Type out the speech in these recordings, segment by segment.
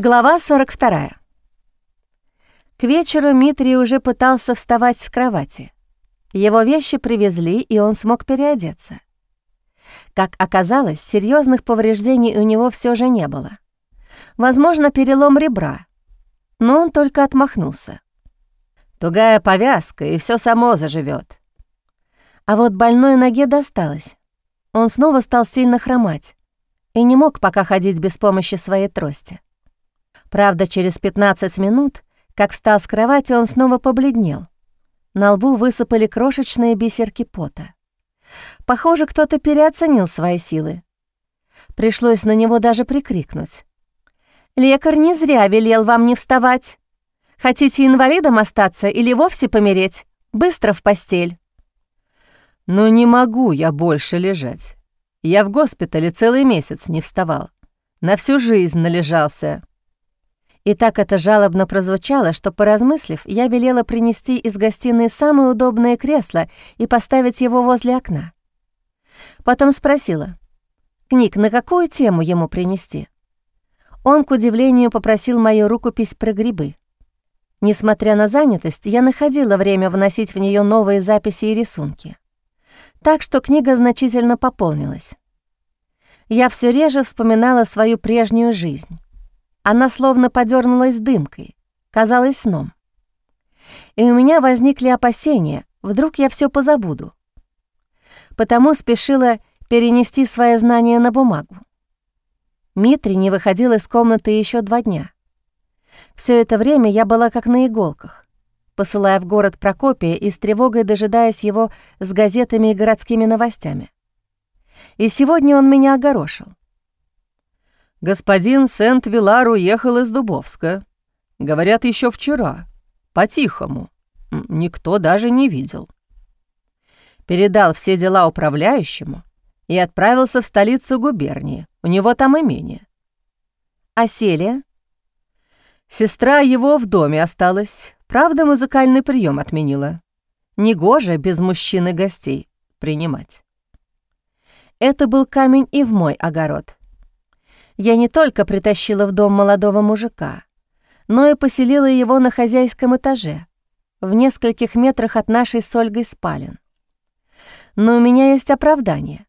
Глава 42. К вечеру Митрий уже пытался вставать с кровати. Его вещи привезли, и он смог переодеться. Как оказалось, серьезных повреждений у него все же не было. Возможно, перелом ребра, но он только отмахнулся. Тугая повязка, и все само заживет. А вот больной ноге досталось. Он снова стал сильно хромать и не мог пока ходить без помощи своей трости. Правда, через 15 минут, как встал с кровати, он снова побледнел. На лбу высыпали крошечные бисерки пота. Похоже, кто-то переоценил свои силы. Пришлось на него даже прикрикнуть. «Лекарь не зря велел вам не вставать. Хотите инвалидом остаться или вовсе помереть? Быстро в постель». «Но не могу я больше лежать. Я в госпитале целый месяц не вставал. На всю жизнь належался». И так это жалобно прозвучало, что, поразмыслив, я велела принести из гостиной самое удобное кресло и поставить его возле окна. Потом спросила, «Книг, на какую тему ему принести?» Он, к удивлению, попросил мою рукопись про грибы. Несмотря на занятость, я находила время вносить в нее новые записи и рисунки. Так что книга значительно пополнилась. Я все реже вспоминала свою прежнюю жизнь. Она словно подернулась дымкой, казалась сном. И у меня возникли опасения, вдруг я все позабуду. Потому спешила перенести свои знания на бумагу. Митри не выходил из комнаты еще два дня. Все это время я была как на иголках, посылая в город Прокопия и с тревогой дожидаясь его с газетами и городскими новостями. И сегодня он меня огорошил. Господин Сент-Вилар уехал из Дубовска. Говорят, еще вчера. По-тихому. Никто даже не видел. Передал все дела управляющему и отправился в столицу губернии. У него там имение. А Селия? Сестра его в доме осталась. Правда, музыкальный прием отменила. Негоже без мужчины гостей принимать. Это был камень и в мой огород я не только притащила в дом молодого мужика, но и поселила его на хозяйском этаже, в нескольких метрах от нашей с Ольгой спален. Но у меня есть оправдание.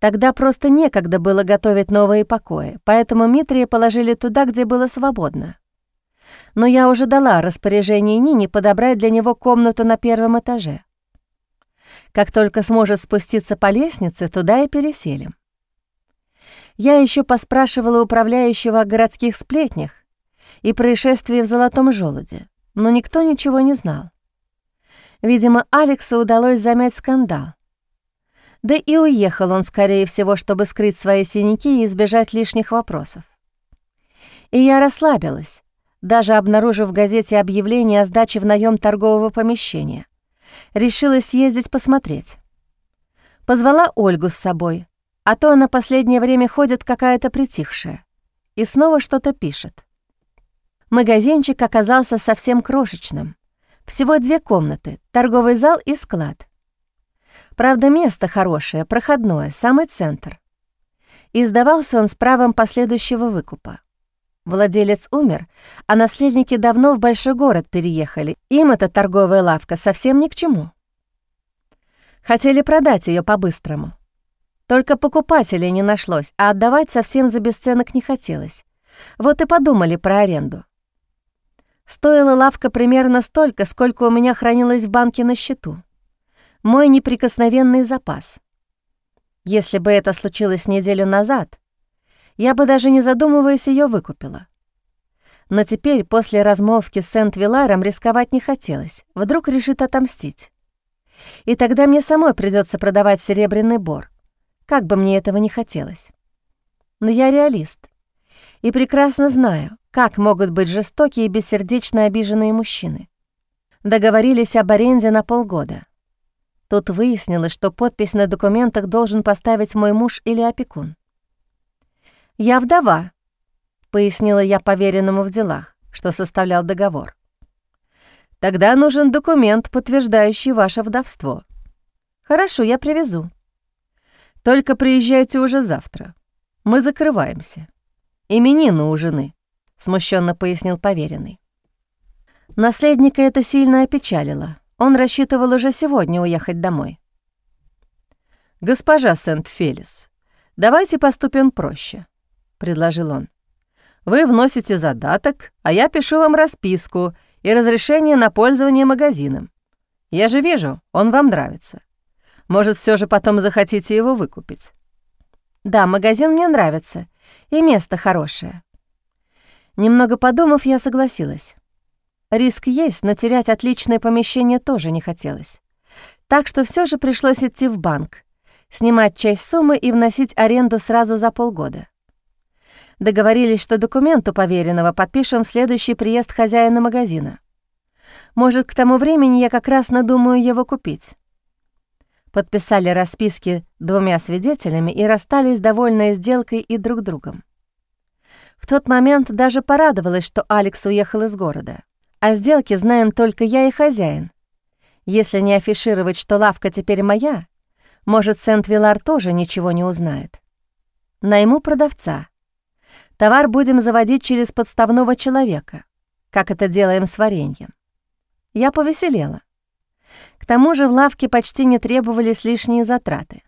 Тогда просто некогда было готовить новые покои, поэтому Митрия положили туда, где было свободно. Но я уже дала распоряжение Нине подобрать для него комнату на первом этаже. Как только сможет спуститься по лестнице, туда и переселим. Я еще поспрашивала управляющего о городских сплетнях и происшествии в Золотом Желуде, но никто ничего не знал. Видимо, Алексу удалось замять скандал. Да и уехал он, скорее всего, чтобы скрыть свои синяки и избежать лишних вопросов. И я расслабилась, даже обнаружив в газете объявление о сдаче в наем торгового помещения. Решила съездить посмотреть. Позвала Ольгу с собой, а то она последнее время ходит какая-то притихшая и снова что-то пишет. Магазинчик оказался совсем крошечным. Всего две комнаты, торговый зал и склад. Правда, место хорошее, проходное, самый центр. И сдавался он с правом последующего выкупа. Владелец умер, а наследники давно в большой город переехали. Им эта торговая лавка совсем ни к чему. Хотели продать ее по-быстрому. Только покупателей не нашлось, а отдавать совсем за бесценок не хотелось. Вот и подумали про аренду. Стоила лавка примерно столько, сколько у меня хранилось в банке на счету. Мой неприкосновенный запас. Если бы это случилось неделю назад, я бы даже не задумываясь ее выкупила. Но теперь, после размолвки с Сент-Виларом, рисковать не хотелось. Вдруг решит отомстить. И тогда мне самой придется продавать серебряный бор как бы мне этого не хотелось. Но я реалист и прекрасно знаю, как могут быть жестокие и бессердечно обиженные мужчины. Договорились об аренде на полгода. Тут выяснилось, что подпись на документах должен поставить мой муж или опекун. «Я вдова», — пояснила я поверенному в делах, что составлял договор. «Тогда нужен документ, подтверждающий ваше вдовство». «Хорошо, я привезу», только приезжайте уже завтра. Мы закрываемся. Именины у жены. смущенно пояснил поверенный. Наследника это сильно опечалило. Он рассчитывал уже сегодня уехать домой. «Госпожа Сент-Фелис, давайте поступим проще», — предложил он. «Вы вносите задаток, а я пишу вам расписку и разрешение на пользование магазином. Я же вижу, он вам нравится. Может, все же потом захотите его выкупить?» «Да, магазин мне нравится, и место хорошее». Немного подумав, я согласилась. Риск есть, но терять отличное помещение тоже не хотелось. Так что все же пришлось идти в банк, снимать часть суммы и вносить аренду сразу за полгода. Договорились, что документ у поверенного подпишем в следующий приезд хозяина магазина. Может, к тому времени я как раз надумаю его купить. Подписали расписки двумя свидетелями и расстались, довольные сделкой и друг другом. В тот момент даже порадовалась, что Алекс уехал из города. О сделке знаем только я и хозяин. Если не афишировать, что лавка теперь моя, может, Сент-Вилар тоже ничего не узнает. Найму продавца. Товар будем заводить через подставного человека, как это делаем с вареньем. Я повеселела. К тому же в лавке почти не требовались лишние затраты,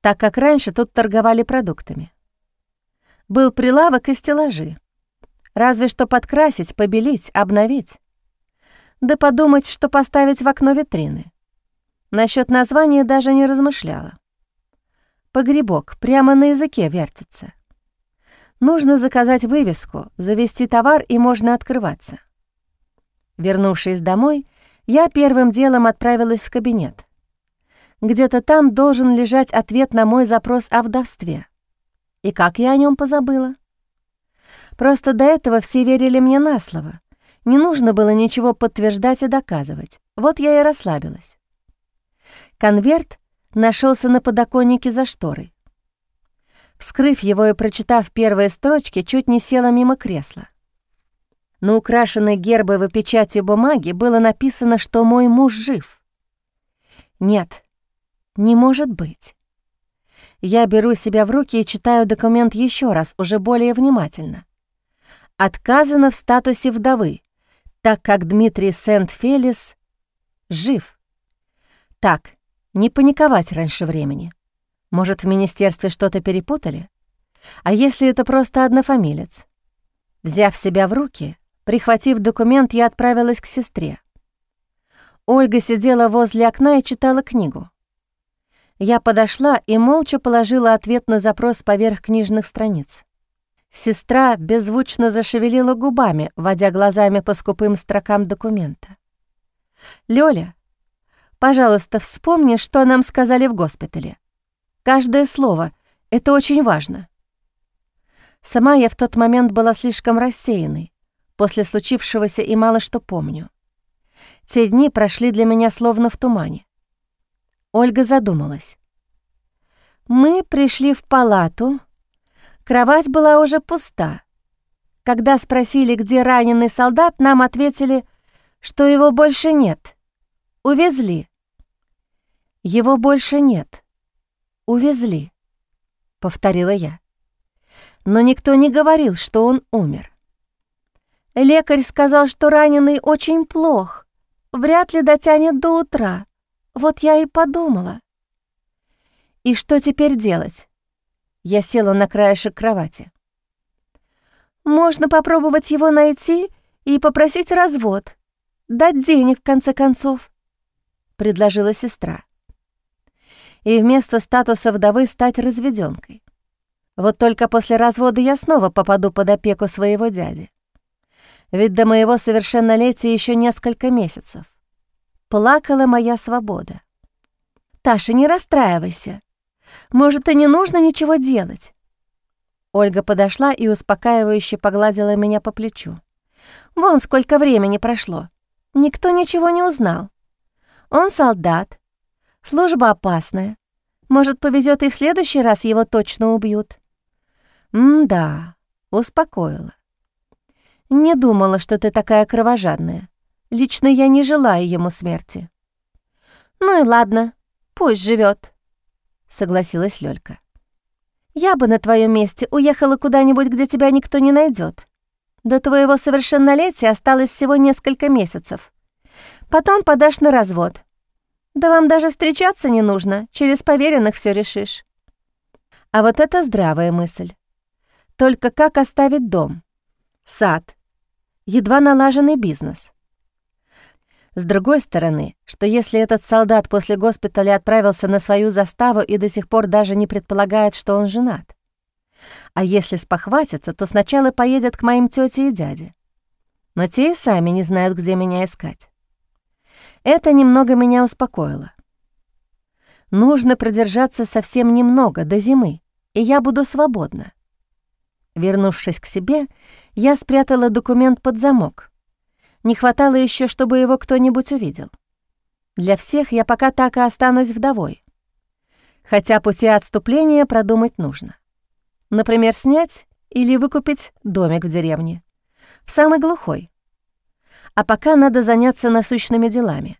так как раньше тут торговали продуктами. Был прилавок и стеллажи. Разве что подкрасить, побелить, обновить. Да подумать, что поставить в окно витрины. Насчет названия даже не размышляла. Погребок прямо на языке вертится. Нужно заказать вывеску, завести товар, и можно открываться. Вернувшись домой, я первым делом отправилась в кабинет. Где-то там должен лежать ответ на мой запрос о вдовстве. И как я о нем позабыла? Просто до этого все верили мне на слово. Не нужно было ничего подтверждать и доказывать. Вот я и расслабилась. Конверт нашелся на подоконнике за шторой. Вскрыв его и прочитав первые строчки, чуть не села мимо кресла. На украшенной гербовой печати бумаги было написано, что мой муж жив. Нет, не может быть. Я беру себя в руки и читаю документ еще раз, уже более внимательно. Отказано в статусе вдовы, так как Дмитрий Сент-Фелис жив. Так, не паниковать раньше времени. Может, в министерстве что-то перепутали? А если это просто однофамилец? Взяв себя в руки, Прихватив документ, я отправилась к сестре. Ольга сидела возле окна и читала книгу. Я подошла и молча положила ответ на запрос поверх книжных страниц. Сестра беззвучно зашевелила губами, водя глазами по скупым строкам документа. «Лёля, пожалуйста, вспомни, что нам сказали в госпитале. Каждое слово — это очень важно». Сама я в тот момент была слишком рассеянной, После случившегося и мало что помню. Те дни прошли для меня словно в тумане. Ольга задумалась. Мы пришли в палату. Кровать была уже пуста. Когда спросили, где раненый солдат, нам ответили, что его больше нет. Увезли. Его больше нет. Увезли, — повторила я. Но никто не говорил, что он умер. Лекарь сказал, что раненый очень плох, вряд ли дотянет до утра. Вот я и подумала. И что теперь делать? Я села на краешек кровати. Можно попробовать его найти и попросить развод. Дать денег, в конце концов, — предложила сестра. И вместо статуса вдовы стать разведенкой. Вот только после развода я снова попаду под опеку своего дяди ведь до моего совершеннолетия еще несколько месяцев. Плакала моя свобода. «Таша, не расстраивайся. Может, и не нужно ничего делать». Ольга подошла и успокаивающе погладила меня по плечу. «Вон сколько времени прошло. Никто ничего не узнал. Он солдат. Служба опасная. Может, повезет и в следующий раз его точно убьют». «М-да», успокоила. «Не думала, что ты такая кровожадная. Лично я не желаю ему смерти». «Ну и ладно, пусть живет, согласилась Лёлька. «Я бы на твоем месте уехала куда-нибудь, где тебя никто не найдет. До твоего совершеннолетия осталось всего несколько месяцев. Потом подашь на развод. Да вам даже встречаться не нужно, через поверенных все решишь. А вот это здравая мысль. Только как оставить дом, сад, едва налаженный бизнес? С другой стороны, что если этот солдат после госпиталя отправился на свою заставу и до сих пор даже не предполагает, что он женат? А если спохватится, то сначала поедет к моим тете и дяде. Но те и сами не знают, где меня искать. Это немного меня успокоило. Нужно продержаться совсем немного, до зимы, и я буду свободна. Вернувшись к себе, я спрятала документ под замок. Не хватало еще, чтобы его кто-нибудь увидел. Для всех я пока так и останусь вдовой. Хотя пути отступления продумать нужно. Например, снять или выкупить домик в деревне. В самой глухой. А пока надо заняться насущными делами.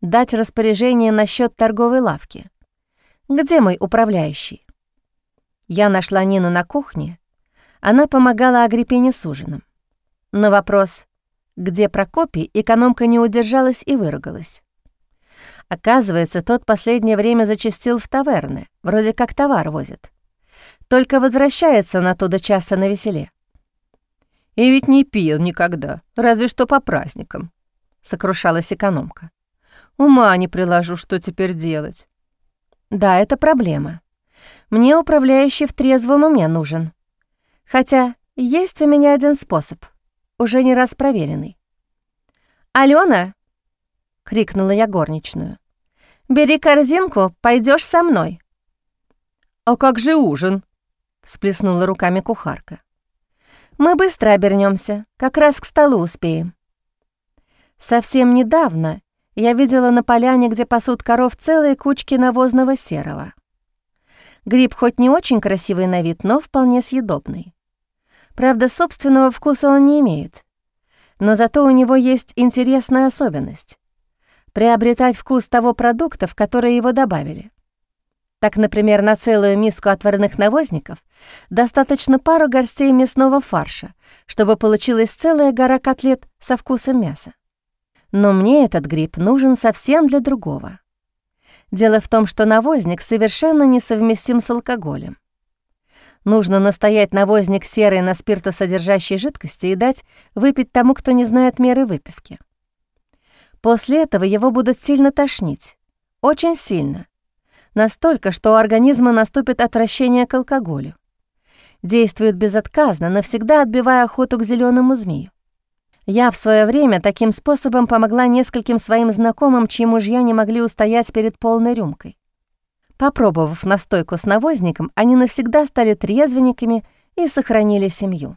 Дать распоряжение насчет торговой лавки. Где мой управляющий? Я нашла Нину на кухне. Она помогала Агриппине с ужином. На вопрос «Где Прокопий?» экономка не удержалась и выругалась. Оказывается, тот последнее время зачастил в таверны, вроде как товар возит. Только возвращается он оттуда часто на веселе. «И ведь не пил никогда, разве что по праздникам», — сокрушалась экономка. «Ума не приложу, что теперь делать». «Да, это проблема. Мне управляющий в трезвом уме нужен. Хотя есть у меня один способ, уже не раз проверенный». «Алена!» — крикнула я горничную. «Бери корзинку, пойдешь со мной». «А как же ужин?» всплеснула руками кухарка. Мы быстро обернемся, как раз к столу успеем. Совсем недавно я видела на поляне, где пасут коров, целые кучки навозного серого. Гриб хоть не очень красивый на вид, но вполне съедобный. Правда, собственного вкуса он не имеет. Но зато у него есть интересная особенность — приобретать вкус того продукта, в который его добавили. Так, например, на целую миску отварных навозников достаточно пару горстей мясного фарша, чтобы получилась целая гора котлет со вкусом мяса. Но мне этот гриб нужен совсем для другого. Дело в том, что навозник совершенно несовместим с алкоголем. Нужно настоять навозник серый на спиртосодержащей жидкости и дать выпить тому, кто не знает меры выпивки. После этого его будут сильно тошнить. Очень сильно настолько, что у организма наступит отвращение к алкоголю. Действует безотказно, навсегда отбивая охоту к зеленому змею. Я в свое время таким способом помогла нескольким своим знакомым, чьи мужья не могли устоять перед полной рюмкой. Попробовав настойку с навозником, они навсегда стали трезвенниками и сохранили семью.